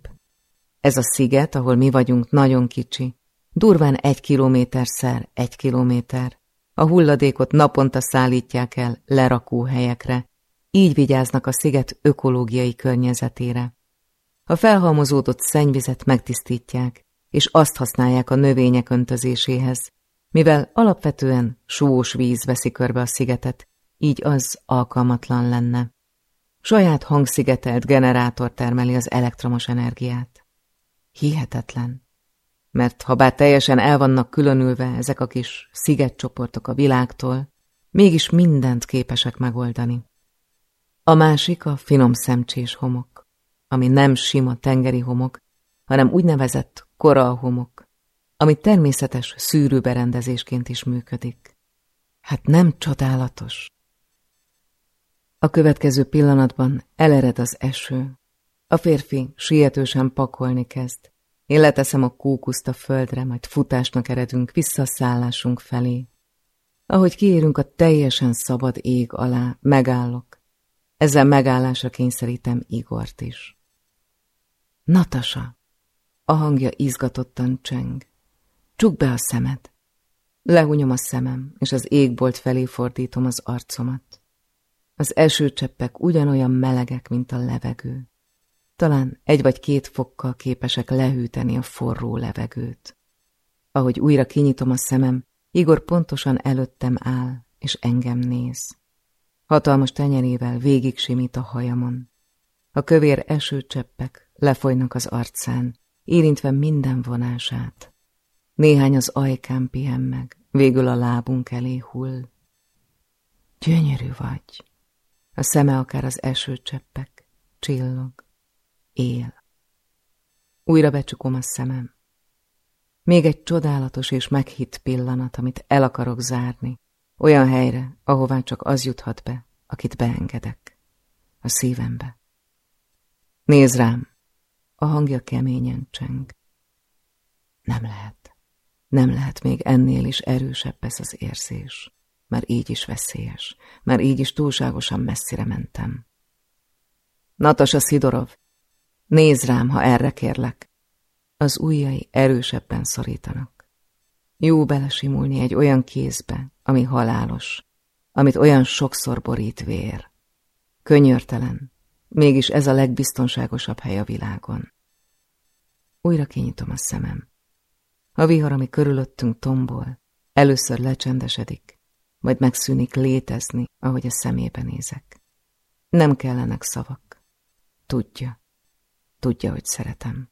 Ez a sziget, ahol mi vagyunk, nagyon kicsi. Durván egy kilométerszer egy kilométer. A hulladékot naponta szállítják el lerakóhelyekre, így vigyáznak a sziget ökológiai környezetére. A felhalmozódott szennyvizet megtisztítják, és azt használják a növények öntözéséhez, mivel alapvetően sós víz veszi körbe a szigetet, így az alkalmatlan lenne. Saját hangszigetelt generátor termeli az elektromos energiát. Hihetetlen. Mert ha bár teljesen el vannak különülve ezek a kis szigetcsoportok a világtól, mégis mindent képesek megoldani. A másik a finom szemcsés homok, ami nem sima tengeri homok, hanem úgynevezett koralhomok, ami természetes szűrőberendezésként is működik. Hát nem csodálatos. A következő pillanatban elered az eső. A férfi sietősen pakolni kezd. Én leteszem a kókuszt a földre, majd futásnak eredünk vissza a szállásunk felé. Ahogy kiérünk a teljesen szabad ég alá, megállok. Ezzel megállásra kényszerítem Igort is. Natasa! A hangja izgatottan cseng. Csuk be a szemed. Lehúnyom a szemem, és az égbolt felé fordítom az arcomat. Az esőcseppek ugyanolyan melegek, mint a levegő. Talán egy vagy két fokkal képesek lehűteni a forró levegőt. Ahogy újra kinyitom a szemem, Igor pontosan előttem áll, és engem néz. Hatalmas tenyerével végig simít a hajamon. A kövér esőcseppek lefolynak az arcán, érintve minden vonását. Néhány az ajkán pihen meg, végül a lábunk elé hull. Gyönyörű vagy. A szeme akár az esőcseppek, csillog, él. Újra becsukom a szemem. Még egy csodálatos és meghitt pillanat, amit el akarok zárni, olyan helyre, ahová csak az juthat be, akit beengedek. A szívembe. Nézd rám! A hangja keményen cseng. Nem lehet. Nem lehet még ennél is erősebb ez az érzés. Már így is veszélyes. Már így is túlságosan messzire mentem. Natasa Szidorov, nézd rám, ha erre kérlek. Az ujjai erősebben szorítanak. Jó belesimulni egy olyan kézbe, ami halálos, amit olyan sokszor borít vér. Könyörtelen, mégis ez a legbiztonságosabb hely a világon. Újra kinyitom a szemem. A vihar, ami körülöttünk tombol, először lecsendesedik, majd megszűnik létezni, ahogy a szemébe nézek. Nem kellenek szavak. Tudja. Tudja, hogy szeretem.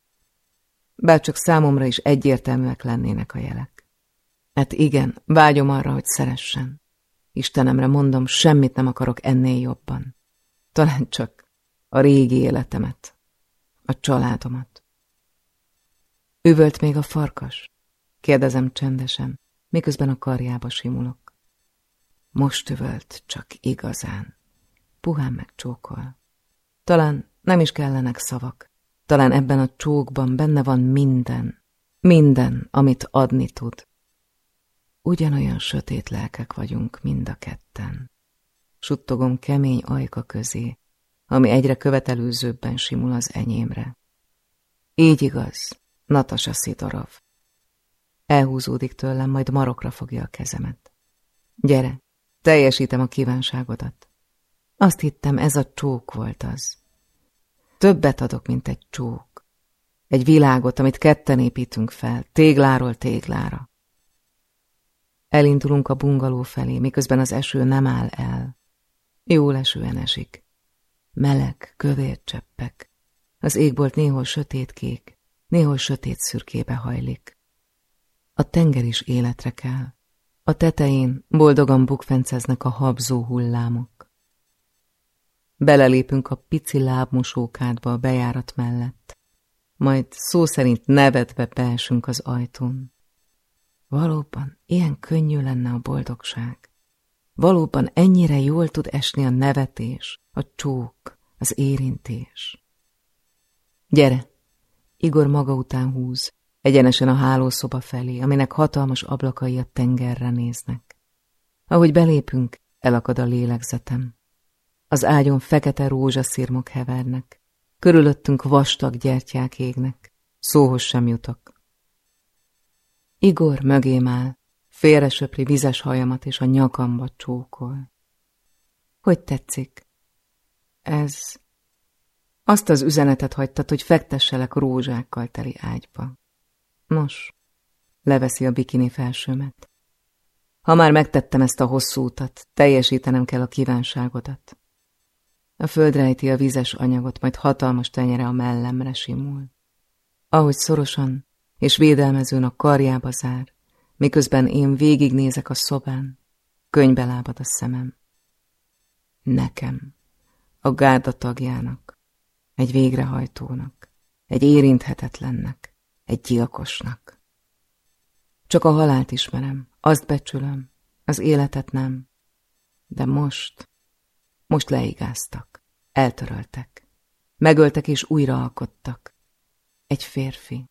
Bár csak számomra is egyértelműek lennének a jelek. Hát igen, vágyom arra, hogy szeressen. Istenemre mondom, semmit nem akarok ennél jobban. Talán csak a régi életemet, a családomat. Üvölt még a farkas? Kérdezem csendesen, miközben a karjába simulok. Most üvölt, csak igazán. Puhán megcsókol. Talán nem is kellenek szavak. Talán ebben a csókban benne van minden. Minden, amit adni tud. Ugyanolyan sötét lelkek vagyunk mind a ketten. Suttogom kemény ajka közé, ami egyre követelőzőbben simul az enyémre. Így igaz, Natasa Szidorov. Elhúzódik tőlem, majd marokra fogja a kezemet. Gyere, teljesítem a kívánságodat. Azt hittem, ez a csók volt az. Többet adok, mint egy csók. Egy világot, amit ketten építünk fel, tégláról téglára. Elindulunk a bungaló felé, miközben az eső nem áll el. Jó lesően esik. Meleg, kövér cseppek. Az égbolt néhol sötétkék, néhol sötét szürkébe hajlik. A tenger is életre kell. A tetején boldogan bukfenceznek a habzó hullámok. Belelépünk a pici lábmosókádba a bejárat mellett, majd szó szerint nevetve beesünk az ajtón. Valóban ilyen könnyű lenne a boldogság. Valóban ennyire jól tud esni a nevetés, a csók, az érintés. Gyere! Igor maga után húz, egyenesen a hálószoba felé, aminek hatalmas ablakai a tengerre néznek. Ahogy belépünk, elakad a lélegzetem. Az ágyon fekete rózsaszírmok hevernek, körülöttünk vastag gyertyák égnek, szóhoz sem jutok. Igor mögém áll, félre söpri vizes hajamat és a nyakamba csókol. Hogy tetszik? Ez... Azt az üzenetet hagytad, hogy fektesselek rózsákkal teli ágyba. Nos, leveszi a bikini felsőmet. Ha már megtettem ezt a hosszú utat, teljesítenem kell a kívánságodat. A föld rejti a vizes anyagot, majd hatalmas tenyere a mellemre simul. Ahogy szorosan és védelmezőn a karjába zár, miközben én végignézek a szobán, könybe lábad a szemem. Nekem, a gárda tagjának, egy végrehajtónak, egy érinthetetlennek, egy gyilkosnak. Csak a halált ismerem, azt becsülöm, az életet nem. De most, most leigáztak, eltöröltek, megöltek és újraalkottak. Egy férfi,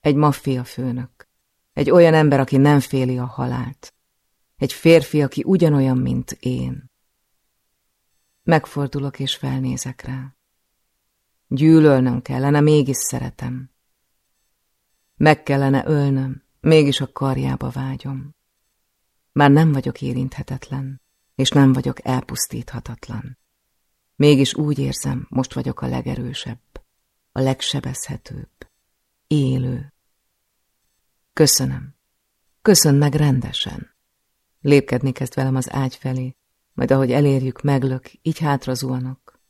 egy maffia főnök, egy olyan ember, aki nem féli a halált, egy férfi, aki ugyanolyan, mint én. Megfordulok és felnézek rá. Gyűlölnöm kellene, mégis szeretem. Meg kellene ölnöm, mégis a karjába vágyom. Már nem vagyok érinthetetlen, és nem vagyok elpusztíthatatlan. Mégis úgy érzem, most vagyok a legerősebb, a legsebezhetőbb, élő. Köszönöm. Köszön meg rendesen. Lépkedni kezd velem az ágy felé, majd ahogy elérjük, meglök, így hátra zuhanok.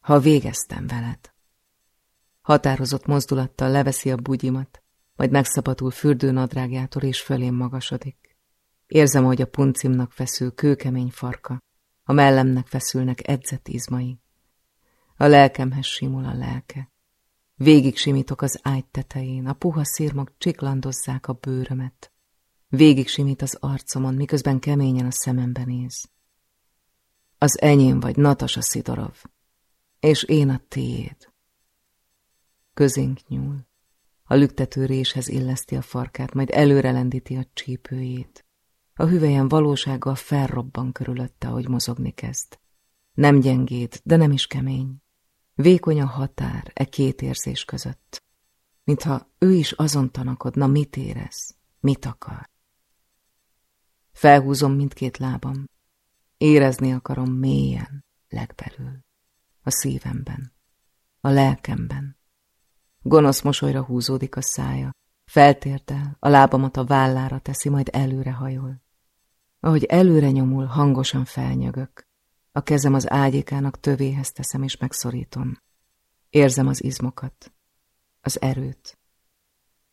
Ha végeztem veled. Határozott mozdulattal leveszi a bugyimat, majd megszabadul fürdőnadrágjától és fölém magasodik. Érzem, hogy a puncimnak feszül kőkemény farka, a mellemnek feszülnek edzett izmai. A lelkemhez simul a lelke. Végig simítok az ágy tetején, a puha szírmok csiklandozzák a bőrömet. Végig simít az arcomon, miközben keményen a szemembe néz. Az enyém vagy Natasa Szidorov, és én a tiéd. Közénk nyúl. A lüktető réshez illeszti a farkát, majd előre lendíti a csípőjét. A hüvelyen valósággal felrobban körülötte, ahogy mozogni kezd. Nem gyengéd, de nem is kemény. Vékony a határ e két érzés között, mintha ő is azon tanakodna, mit érez, mit akar. Felhúzom mindkét lábam, érezni akarom mélyen, legbelül, a szívemben, a lelkemben. Gonosz mosolyra húzódik a szája, feltérdel, a lábamat a vállára teszi, majd előre hajol. Ahogy előre nyomul, hangosan felnyögök. A kezem az ágyékának tövéhez teszem és megszorítom. Érzem az izmokat, az erőt.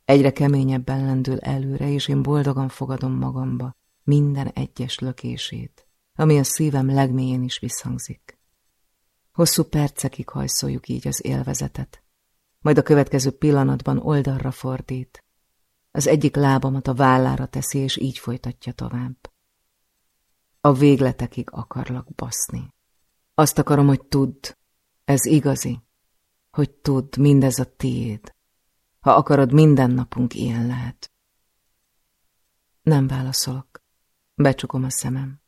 Egyre keményebben lendül előre, és én boldogan fogadom magamba minden egyes lökését, ami a szívem legmélyén is visszhangzik. Hosszú percekig hajszoljuk így az élvezetet, majd a következő pillanatban oldalra fordít. Az egyik lábamat a vállára teszi, és így folytatja tovább. A végletekig akarlak baszni. Azt akarom, hogy tudd, ez igazi, hogy tudd, mindez a tiéd. Ha akarod, minden napunk ilyen lehet. Nem válaszolok. Becsukom a szemem.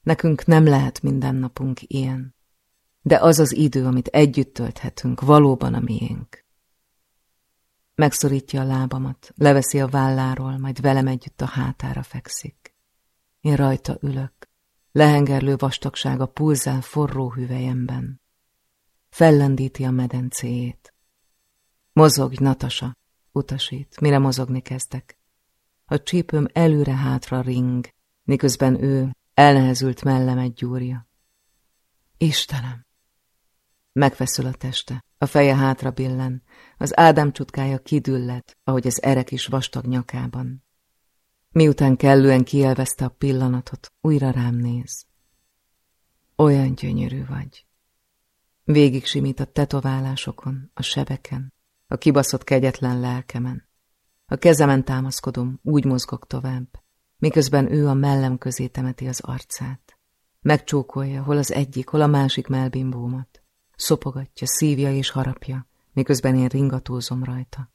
Nekünk nem lehet minden napunk ilyen, de az az idő, amit együtt tölthetünk, valóban a miénk. Megszorítja a lábamat, leveszi a válláról, majd velem együtt a hátára fekszik. Én rajta ülök, lehengerlő vastagsága pulzál forró hüvelyemben. Fellendíti a medencéjét. Mozogj, Natasa, utasít, mire mozogni kezdek. A csípőm előre-hátra ring, miközben ő elnehezült mellem egy gyúrja. Istenem! Megfeszül a teste, a feje hátra billen, az Ádám csutkája kidüllet, ahogy az erek is vastag nyakában. Miután kellően kielvezte a pillanatot, újra rám néz. Olyan gyönyörű vagy. Végig simít a tetoválásokon, a sebeken, a kibaszott kegyetlen lelkemen. A kezemen támaszkodom, úgy mozgok tovább, miközben ő a mellem közé temeti az arcát. Megcsókolja hol az egyik, hol a másik melbimbómat. Szopogatja, szívja és harapja, miközben én ringatózom rajta.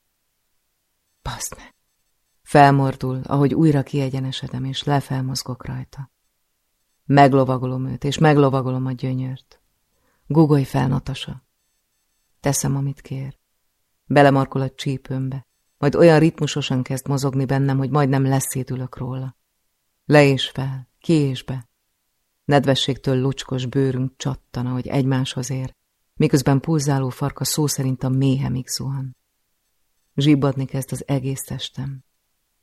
Baszd meg! Felmordul, ahogy újra kiegyenesedem, és lefelmozgok rajta. Meglovagolom őt, és meglovagolom a gyönyört. Gugolj fel, Natasa. Teszem, amit kér. Belemarkol a csípőmbe, majd olyan ritmusosan kezd mozogni bennem, hogy majdnem leszédülök róla. Le és fel, ki és be. Nedvességtől lucskos bőrünk csattana, hogy egymáshoz ér, miközben pulzáló farka szó szerint a méhemig zuhan. Zsibbadni kezd az egész testem.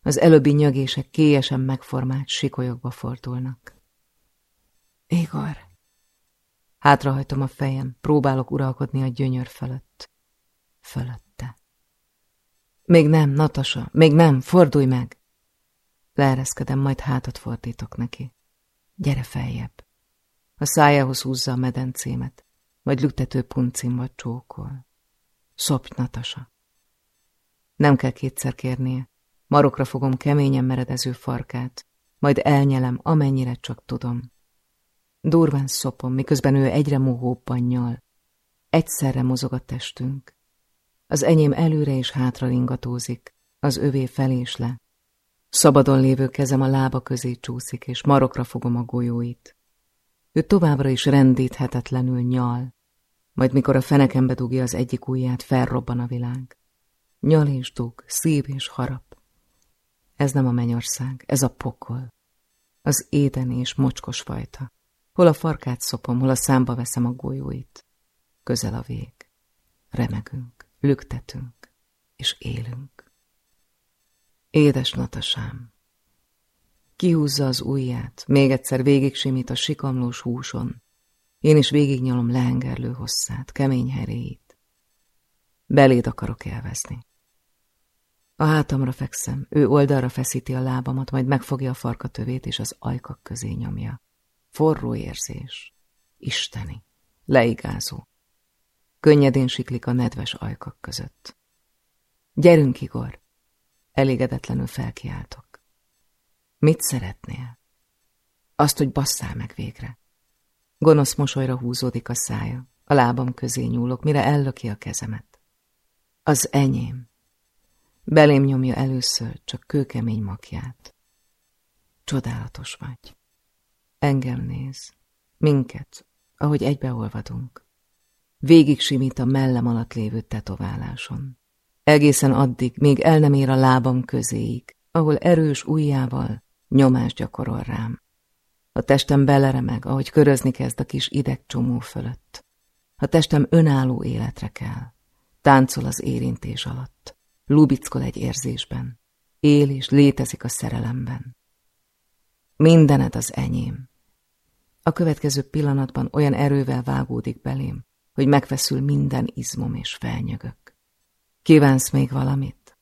Az előbbi nyögések kélyesen megformált sikolyokba fordulnak. Igor! Hátrahajtom a fejem, próbálok uralkodni a gyönyör fölött. Fölötte. Még nem, Natasa, még nem, fordulj meg! Leereszkedem, majd hátat fordítok neki. Gyere feljebb. A szájához húzza a medencémet, majd lüktető puncimba csókol. Szopj, Natasa. Nem kell kétszer kérnie. Marokra fogom keményen meredező farkát, majd elnyelem, amennyire csak tudom. Durván szopom, miközben ő egyre mohóbban nyal. Egyszerre mozog a testünk. Az enyém előre és hátra ringatózik, az övé fel és le. Szabadon lévő kezem a lába közé csúszik, és marokra fogom a golyóit. Ő továbbra is rendíthetetlenül nyal, majd mikor a fenekembe dugja az egyik ujját, felrobban a világ. Nyal és dug, szív és harap. Ez nem a mennyország, ez a pokol. Az éden és mocskos fajta. Hol a farkát szopom, hol a számba veszem a golyóit. Közel a vég. Remegünk, lüktetünk, és élünk. Édes Natasám! Kihúzza az ujját, még egyszer végig simít a sikamlós húson. Én is végignyalom lehengerlő hosszát, kemény heréit. Beléd akarok elvezni. A hátamra fekszem, ő oldalra feszíti a lábamat, majd megfogja a farkatövét és az ajkak közé nyomja. Forró érzés. Isteni. Leigázó. Könnyedén siklik a nedves ajkak között. Gyerünk, Igor! Elégedetlenül felkiáltok. Mit szeretnél? Azt, hogy basszál meg végre. Gonosz mosolyra húzódik a szája. A lábam közé nyúlok, mire ellöki a kezemet. Az enyém. Belém nyomja először csak kőkemény makját. Csodálatos vagy. Engem néz. Minket, ahogy egybeolvadunk. Végig simít a mellem alatt lévő tetováláson. Egészen addig, még el nem ér a lábam közéig, ahol erős ujjával nyomást gyakorol rám. A testem beleremeg, ahogy körözni kezd a kis idegcsomó fölött. A testem önálló életre kell. Táncol az érintés alatt. Lubickol egy érzésben. Él és létezik a szerelemben. Mindened az enyém. A következő pillanatban olyan erővel vágódik belém, hogy megfeszül minden izmom és felnyögök. Kívánsz még valamit?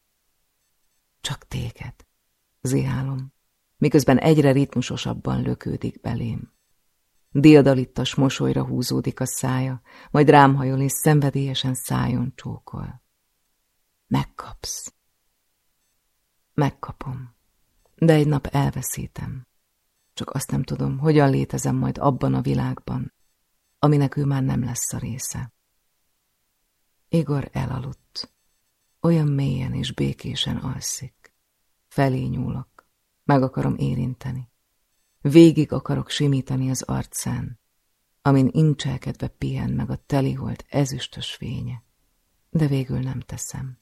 Csak téged, zihálom, miközben egyre ritmusosabban lökődik belém. Déldalittas mosolyra húzódik a szája, majd rám hajol és szenvedélyesen szájon csókol. Megkapsz. Megkapom, de egy nap elveszítem. Csak azt nem tudom, hogyan létezem majd abban a világban, aminek ő már nem lesz a része. Igor elaludt. Olyan mélyen és békésen alszik. Felé nyúlok. Meg akarom érinteni. Végig akarok simítani az arcán, amin incselkedve pihen meg a teliholt ezüstös fénye. De végül nem teszem.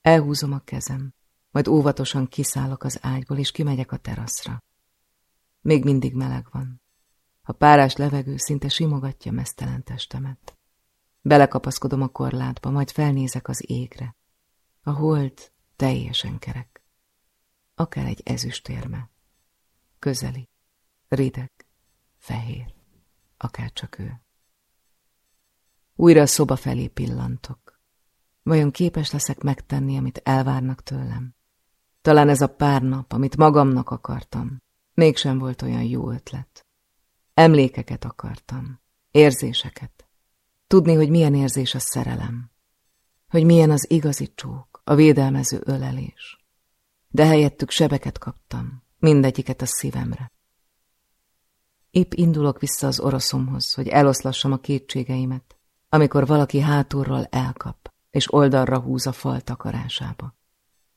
Elhúzom a kezem, majd óvatosan kiszállok az ágyból, és kimegyek a teraszra. Még mindig meleg van. A párás levegő szinte simogatja mesztelen testemet. Belekapaszkodom a korlátba, majd felnézek az égre. A hold teljesen kerek. Akár egy ezüstérme. Közeli, rideg, fehér. akárcsak ő. Újra a szoba felé pillantok. Vajon képes leszek megtenni, amit elvárnak tőlem? Talán ez a pár nap, amit magamnak akartam, mégsem volt olyan jó ötlet. Emlékeket akartam, érzéseket. Tudni, hogy milyen érzés a szerelem, hogy milyen az igazi csók, a védelmező ölelés. De helyettük sebeket kaptam, mindegyiket a szívemre. Épp indulok vissza az oroszomhoz, hogy eloszlassam a kétségeimet, amikor valaki hátulról elkap, és oldalra húz a fal takarásába.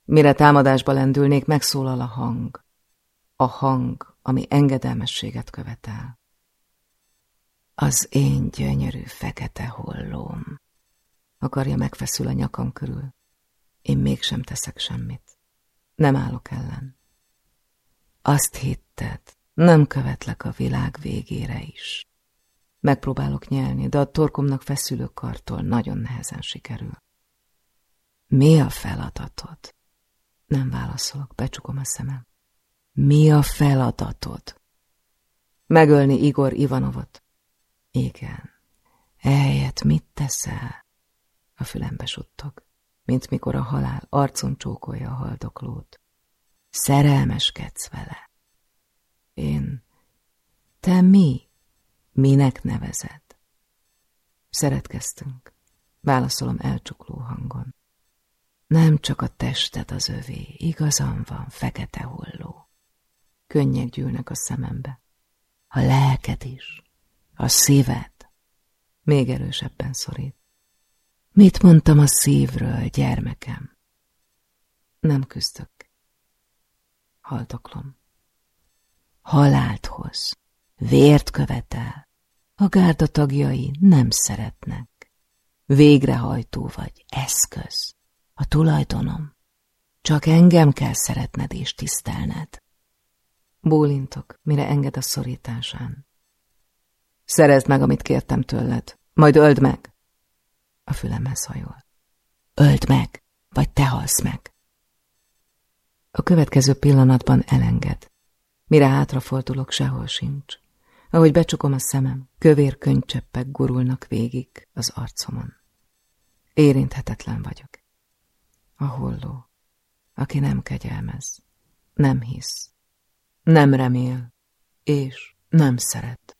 Mire támadásba lendülnék, megszólal a hang. A hang, ami engedelmességet követel. Az én gyönyörű fekete hollóm. Akarja megfeszül a nyakam körül. Én mégsem teszek semmit. Nem állok ellen. Azt hitted, nem követlek a világ végére is. Megpróbálok nyelni, de a torkomnak feszülő kartól nagyon nehezen sikerül. Mi a feladatod? Nem válaszolok, becsukom a szemem. Mi a feladatod? Megölni Igor Ivanovot. Igen. Ehelyett mit teszel? A fülembe suttog, mint mikor a halál arcon csókolja a haldoklót. Szerelmeskedsz vele. Én... Te mi? Minek nevezed? Szeretkeztünk. Válaszolom elcsukló hangon. Nem csak a tested az övé, igazam van, fekete holló. Könnyek gyűlnek a szemembe. A lelked is, a szíved. Még erősebben szorít. Mit mondtam a szívről, gyermekem? Nem küzdök. Haldoklom. Halált hoz, vért követel. A gárda tagjai nem szeretnek. Végrehajtó vagy, eszköz a tulajdonom. Csak engem kell szeretned és tisztelned. Bólintok, mire enged a szorításán. Szerezd meg, amit kértem tőled, majd öld meg. A fülemhez hajol. Öld meg, vagy te halsz meg. A következő pillanatban elenged. Mire hátrafordulok, sehol sincs. Ahogy becsukom a szemem, kövér könycseppek gurulnak végig az arcomon. Érinthetetlen vagyok. A holló, aki nem kegyelmez, nem hisz, nem remél, és nem szeret.